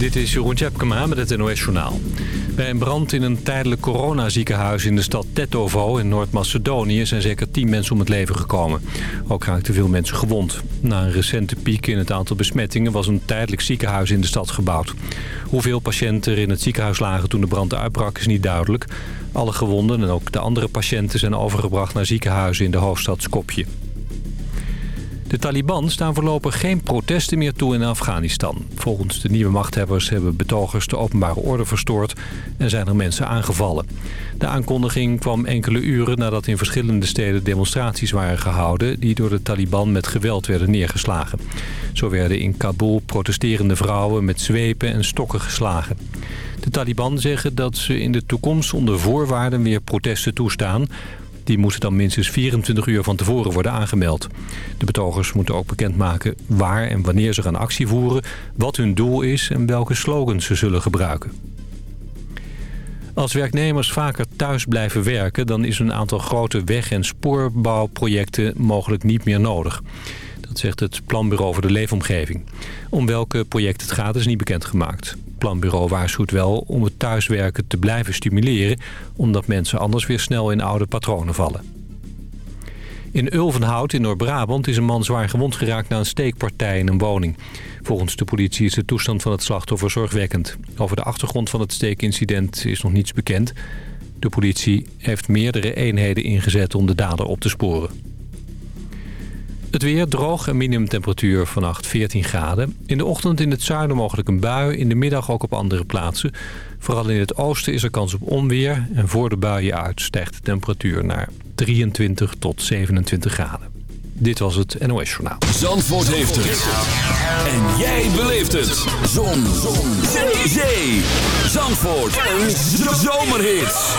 Dit is Jeroen Tjepkema met het NOS Journaal. Bij een brand in een tijdelijk coronaziekenhuis in de stad Tetovo in Noord-Macedonië... zijn zeker tien mensen om het leven gekomen. Ook raakten veel mensen gewond. Na een recente piek in het aantal besmettingen... was een tijdelijk ziekenhuis in de stad gebouwd. Hoeveel patiënten er in het ziekenhuis lagen toen de brand uitbrak is niet duidelijk. Alle gewonden en ook de andere patiënten zijn overgebracht naar ziekenhuizen in de hoofdstad Skopje. De Taliban staan voorlopig geen protesten meer toe in Afghanistan. Volgens de nieuwe machthebbers hebben betogers de openbare orde verstoord en zijn er mensen aangevallen. De aankondiging kwam enkele uren nadat in verschillende steden demonstraties waren gehouden... die door de Taliban met geweld werden neergeslagen. Zo werden in Kabul protesterende vrouwen met zwepen en stokken geslagen. De Taliban zeggen dat ze in de toekomst onder voorwaarden weer protesten toestaan... Die moeten dan minstens 24 uur van tevoren worden aangemeld. De betogers moeten ook bekendmaken waar en wanneer ze gaan actie voeren... wat hun doel is en welke slogans ze zullen gebruiken. Als werknemers vaker thuis blijven werken... dan is een aantal grote weg- en spoorbouwprojecten mogelijk niet meer nodig. Dat zegt het Planbureau voor de Leefomgeving. Om welke project het gaat is niet bekendgemaakt planbureau waarschuwt wel om het thuiswerken te blijven stimuleren... omdat mensen anders weer snel in oude patronen vallen. In Ulvenhout in Noord-Brabant is een man zwaar gewond geraakt na een steekpartij in een woning. Volgens de politie is de toestand van het slachtoffer zorgwekkend. Over de achtergrond van het steekincident is nog niets bekend. De politie heeft meerdere eenheden ingezet om de dader op te sporen. Het weer droog en minimumtemperatuur vannacht 14 graden. In de ochtend in het zuiden mogelijk een bui. In de middag ook op andere plaatsen. Vooral in het oosten is er kans op onweer. En voor de buien uit stijgt de temperatuur naar 23 tot 27 graden. Dit was het NOS Journaal. Zandvoort heeft het. En jij beleeft het. Zon. Zon. Zee. Zandvoort. Een zomerhit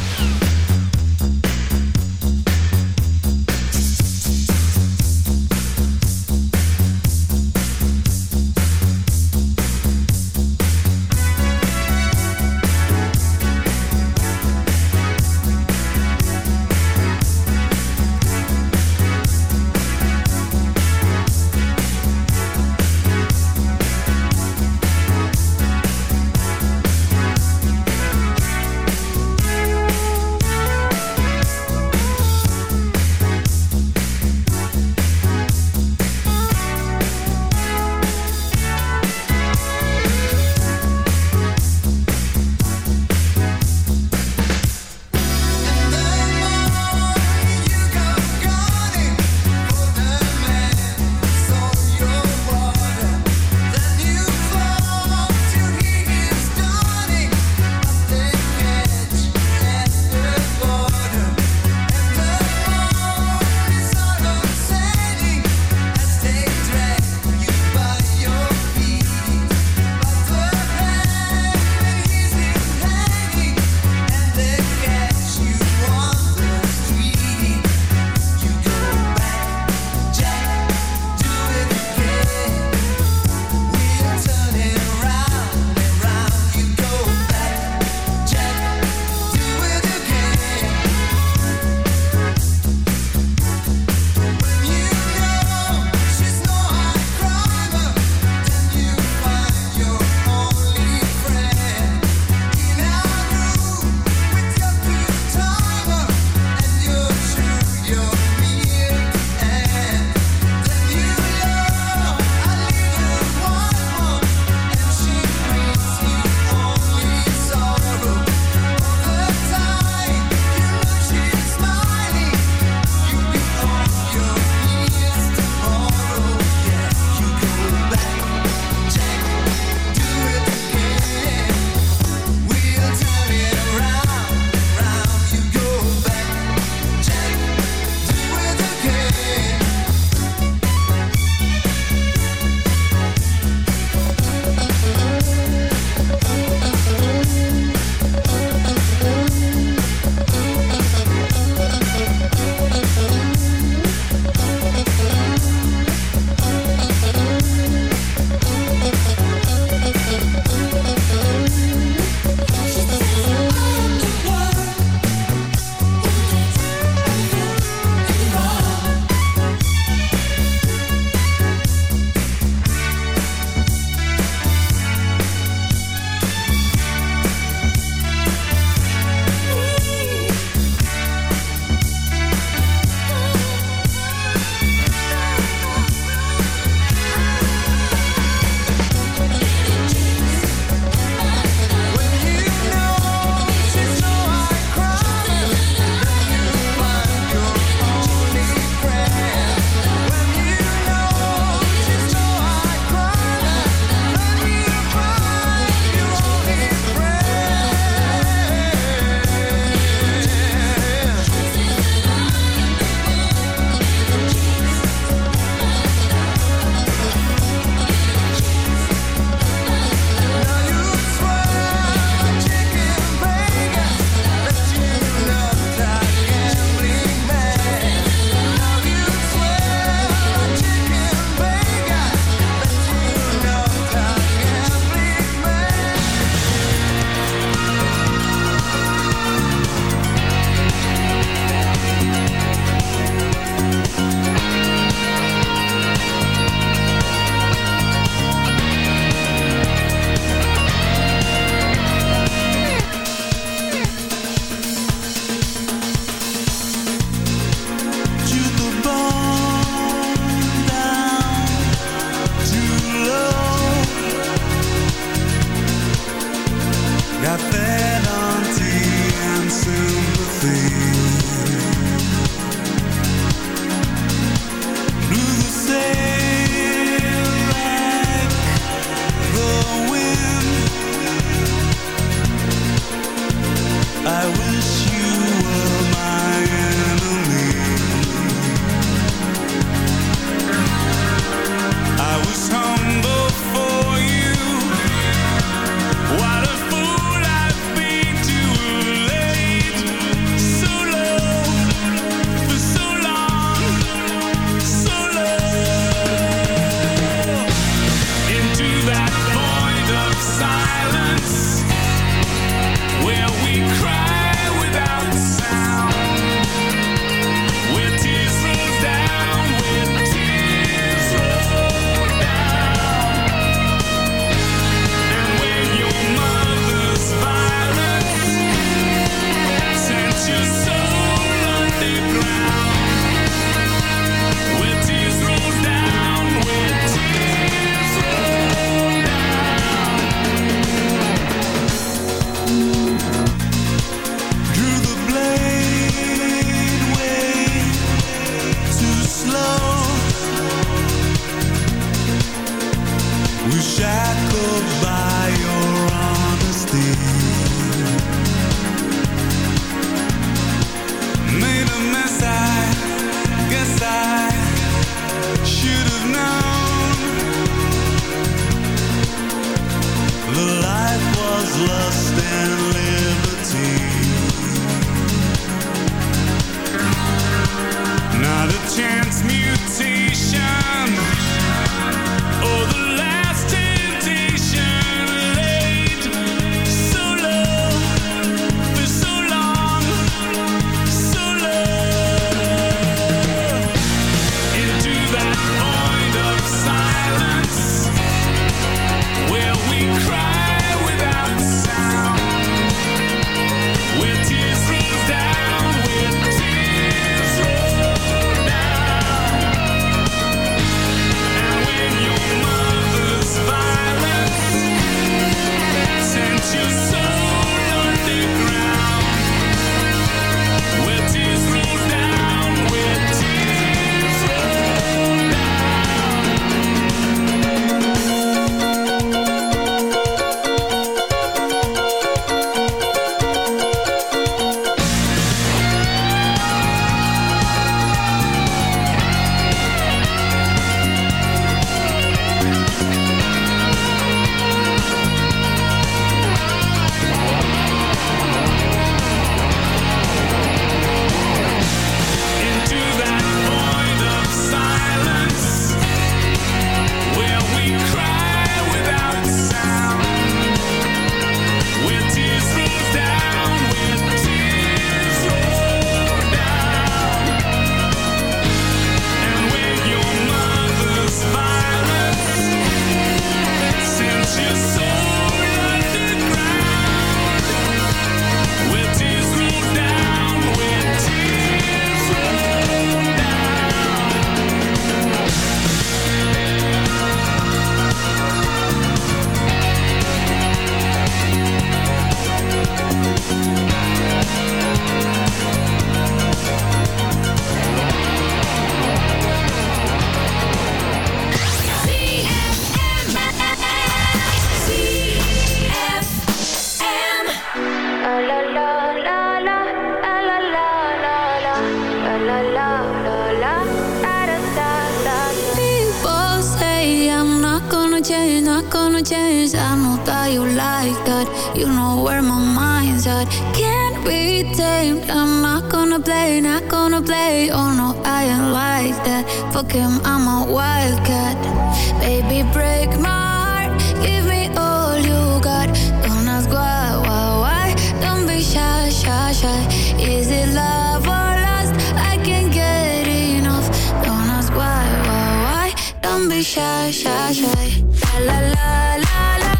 be shy, shy, shy. La la la la la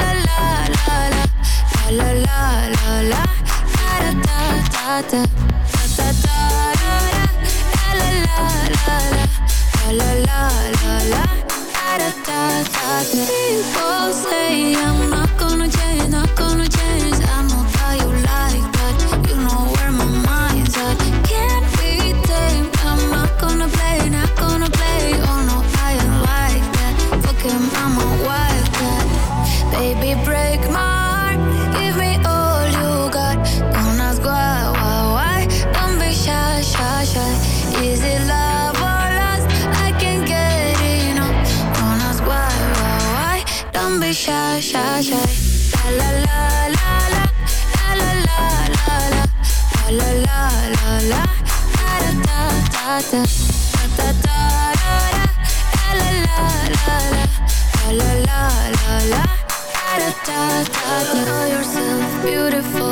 la la la la la la la la da da da da da da la la la la la la la la la la, da da da. People say I'm not gonna change beautiful.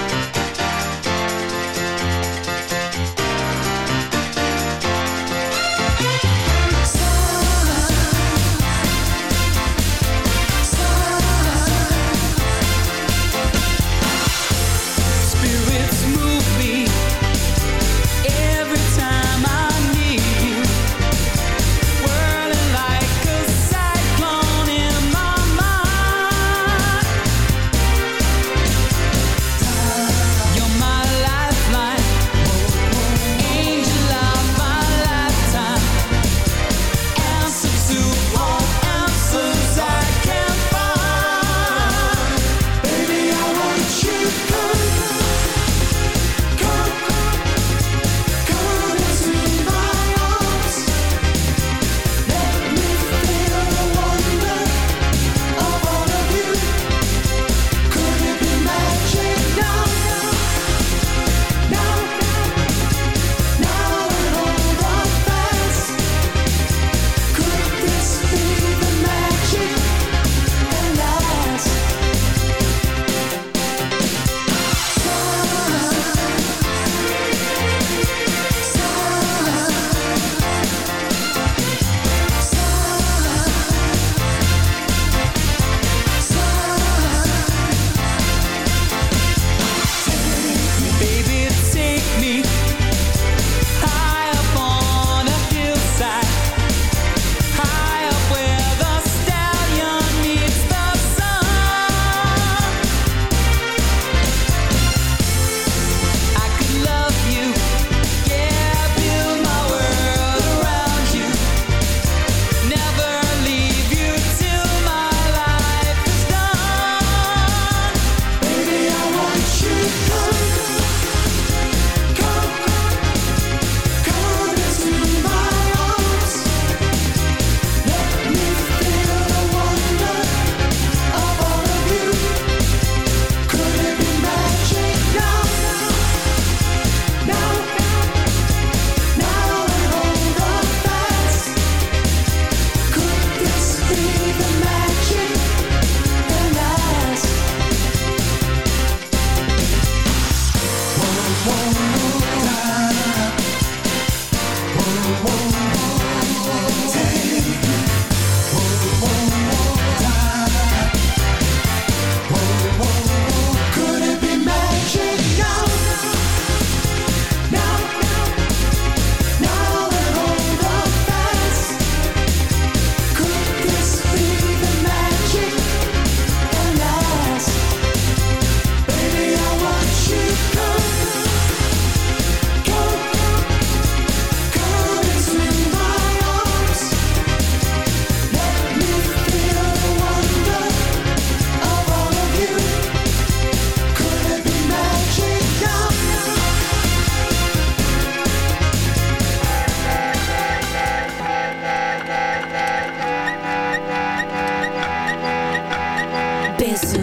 Isso.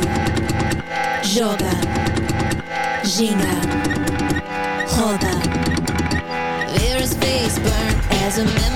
Joga. Ginga. Roda. There is face burn as a man.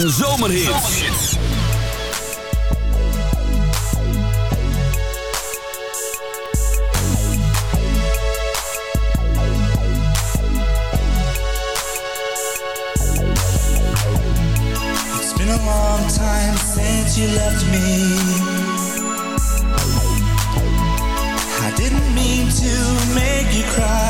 En zomerhits. It's been a long time since you left me I didn't mean to make you cry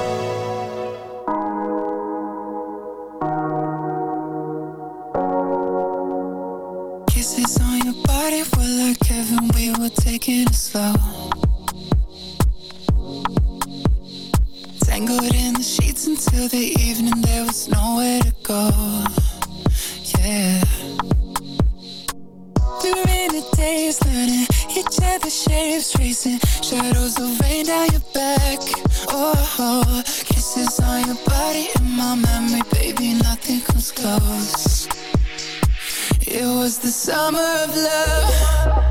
slow. Tangled in the sheets until the evening There was nowhere to go. Yeah. Learning Each other's shapes tracing Shadows of rain down your back. Oh, kisses on your body my memory Baby, nothing comes close. It was the summer of love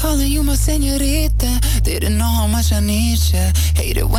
Calling you my senorita. Didn't know how much I need it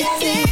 daydream.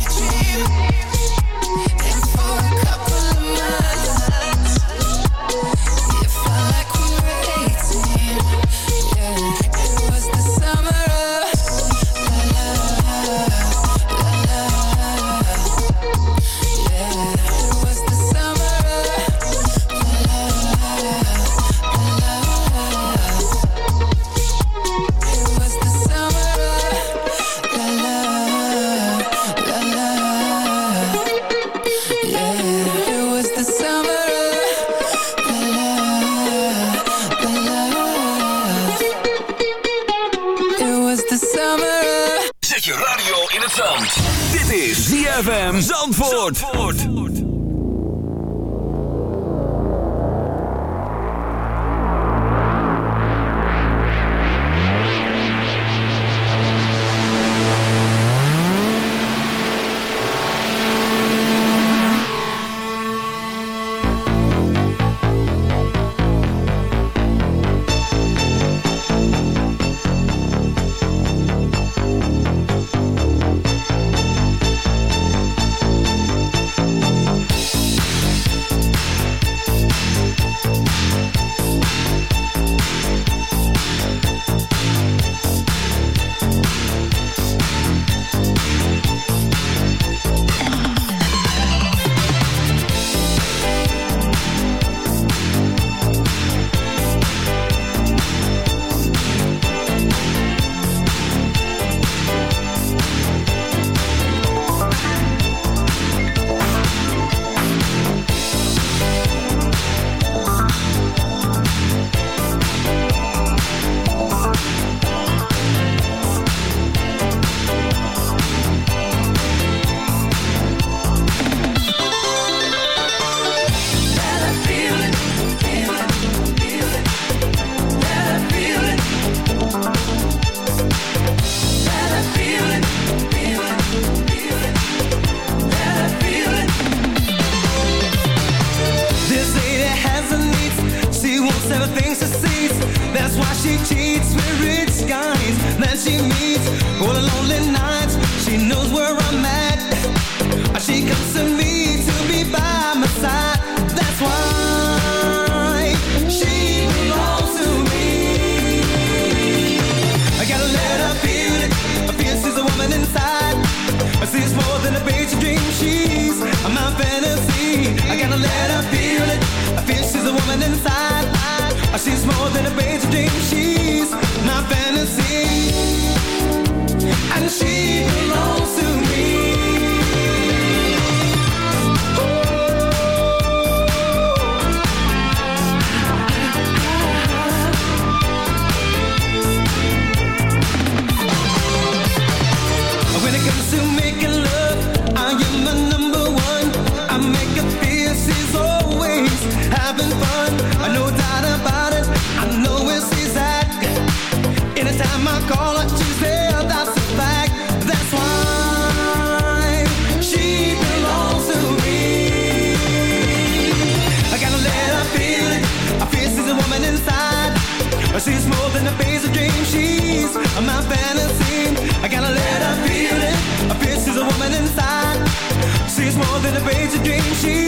She's more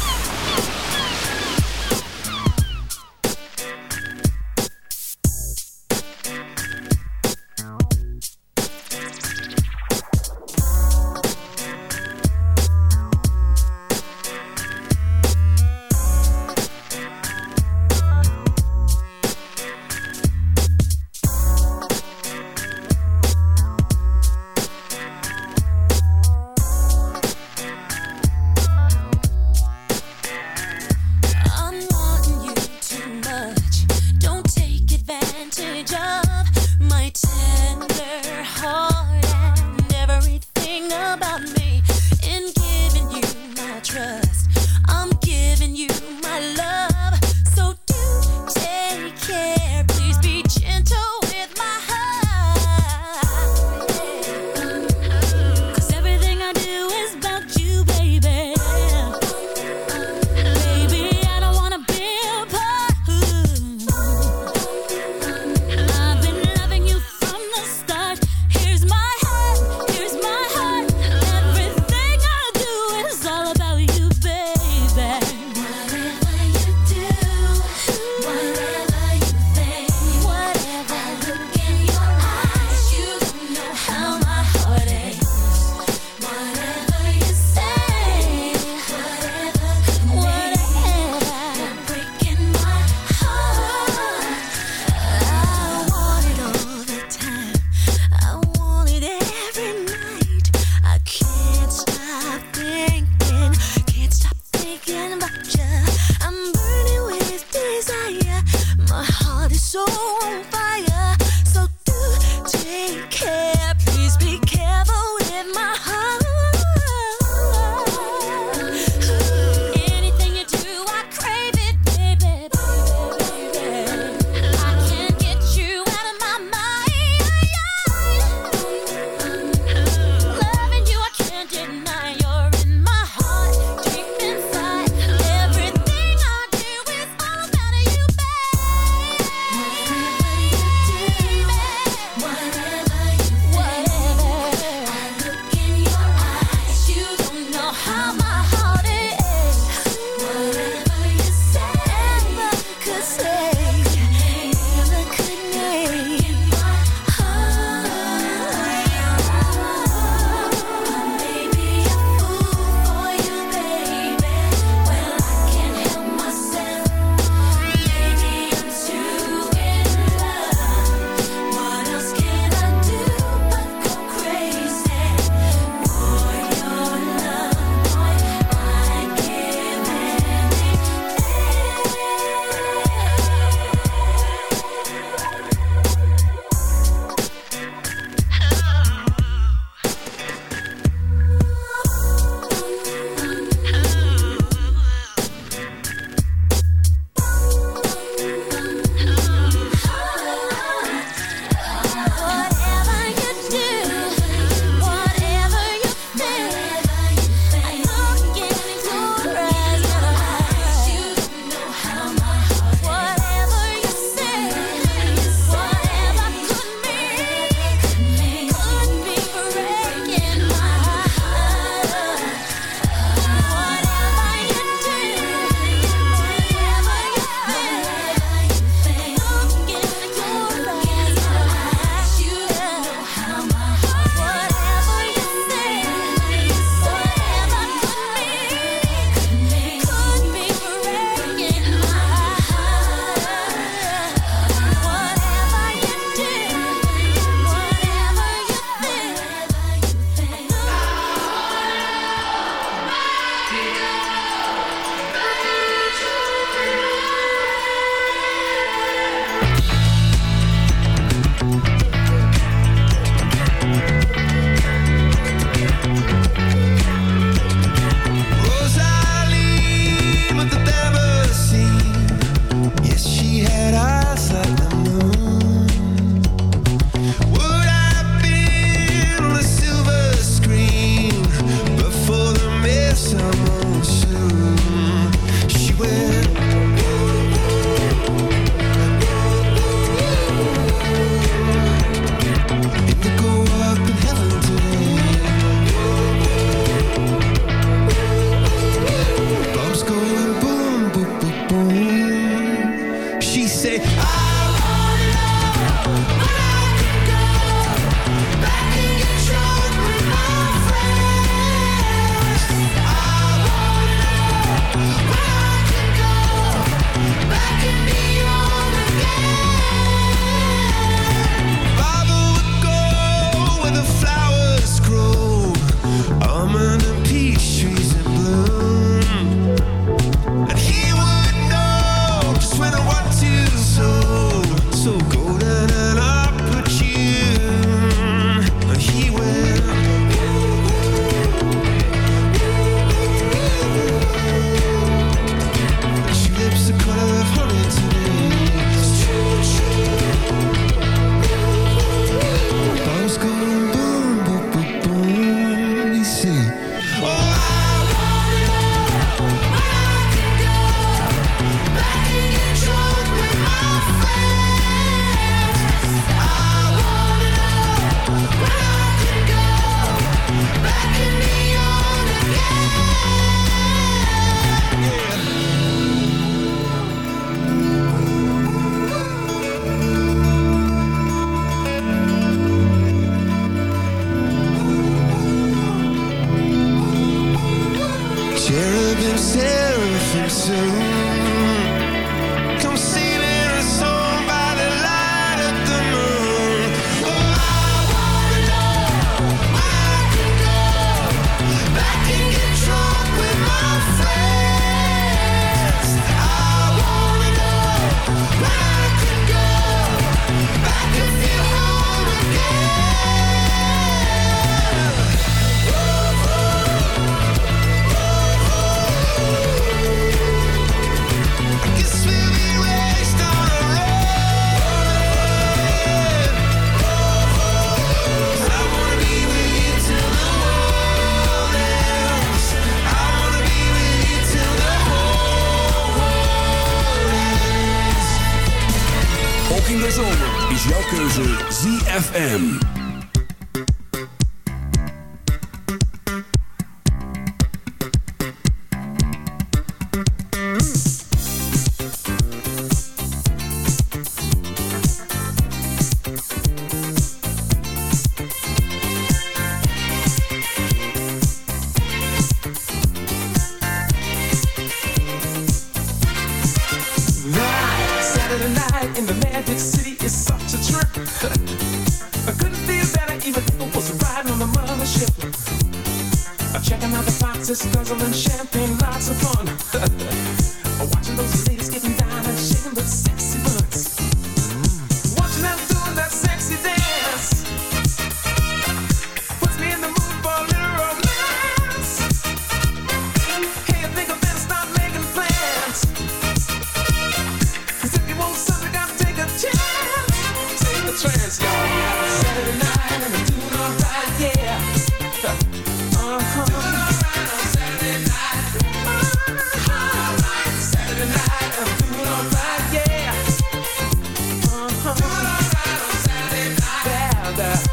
ZFM. Yeah,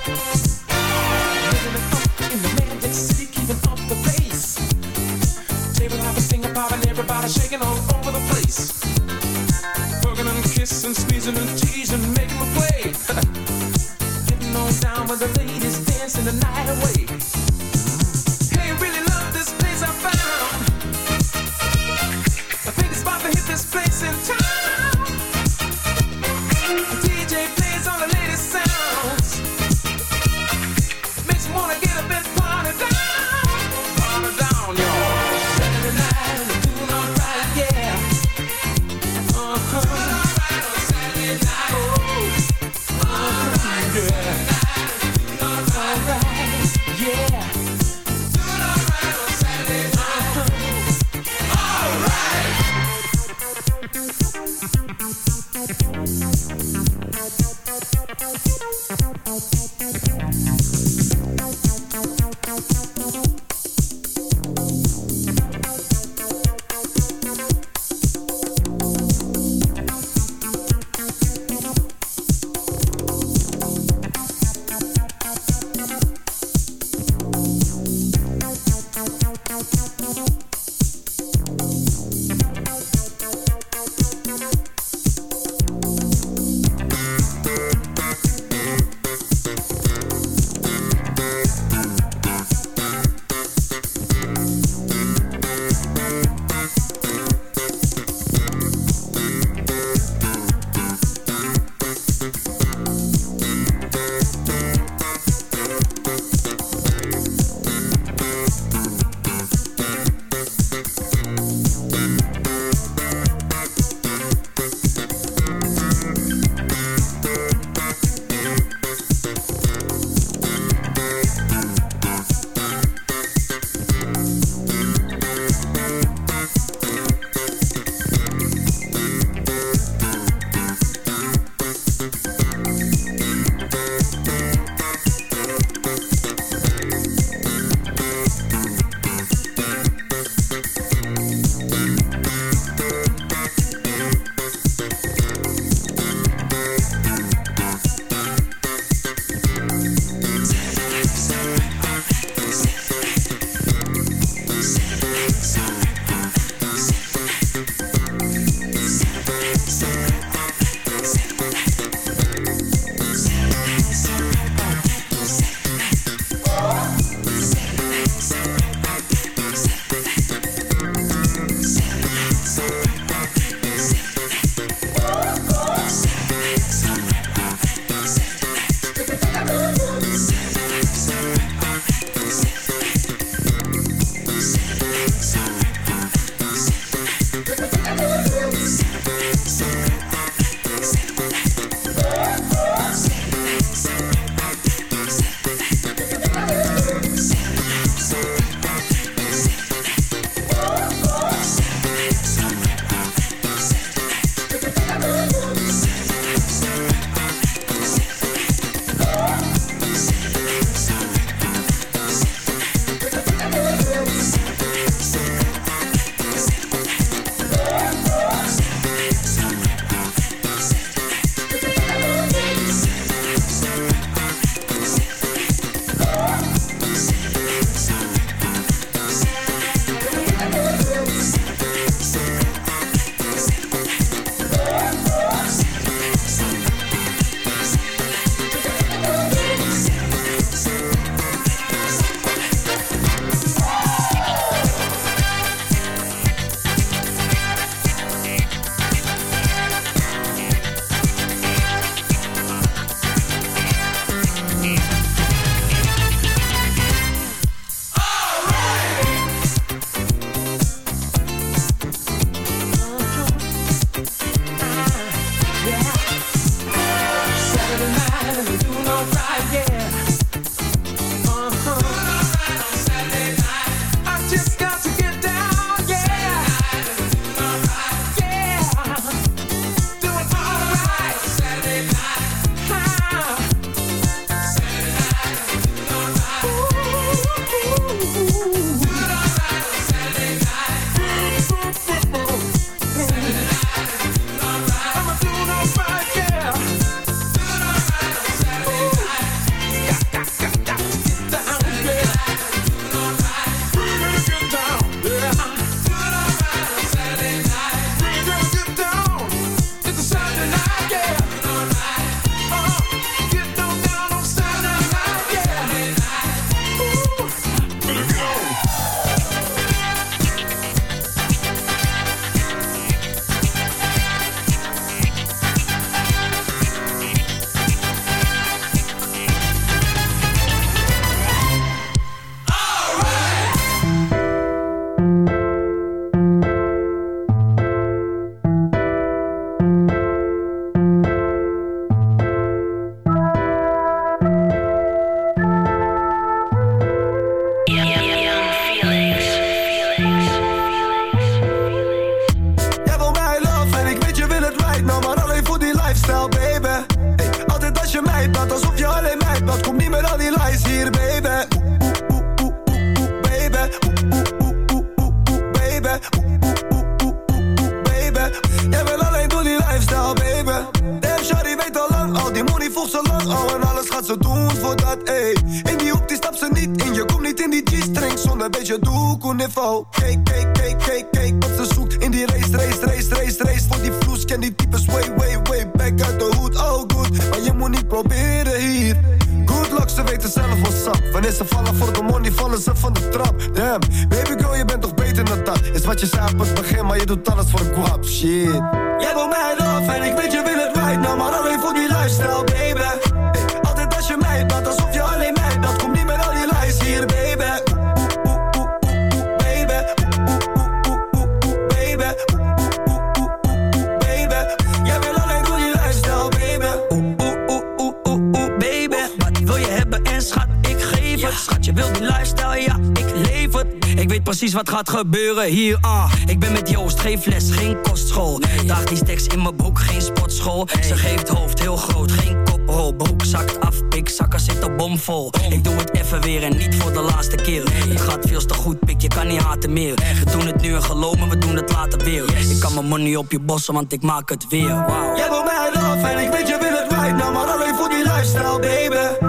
op je bossen, want ik maak het weer. Wow. Jij wil mij af en ik weet je wil het right now, maar alleen voor die lifestyle, baby.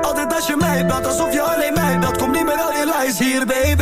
Altijd als je mij belt, alsof je alleen mij belt, kom niet meer al je lies hier, baby.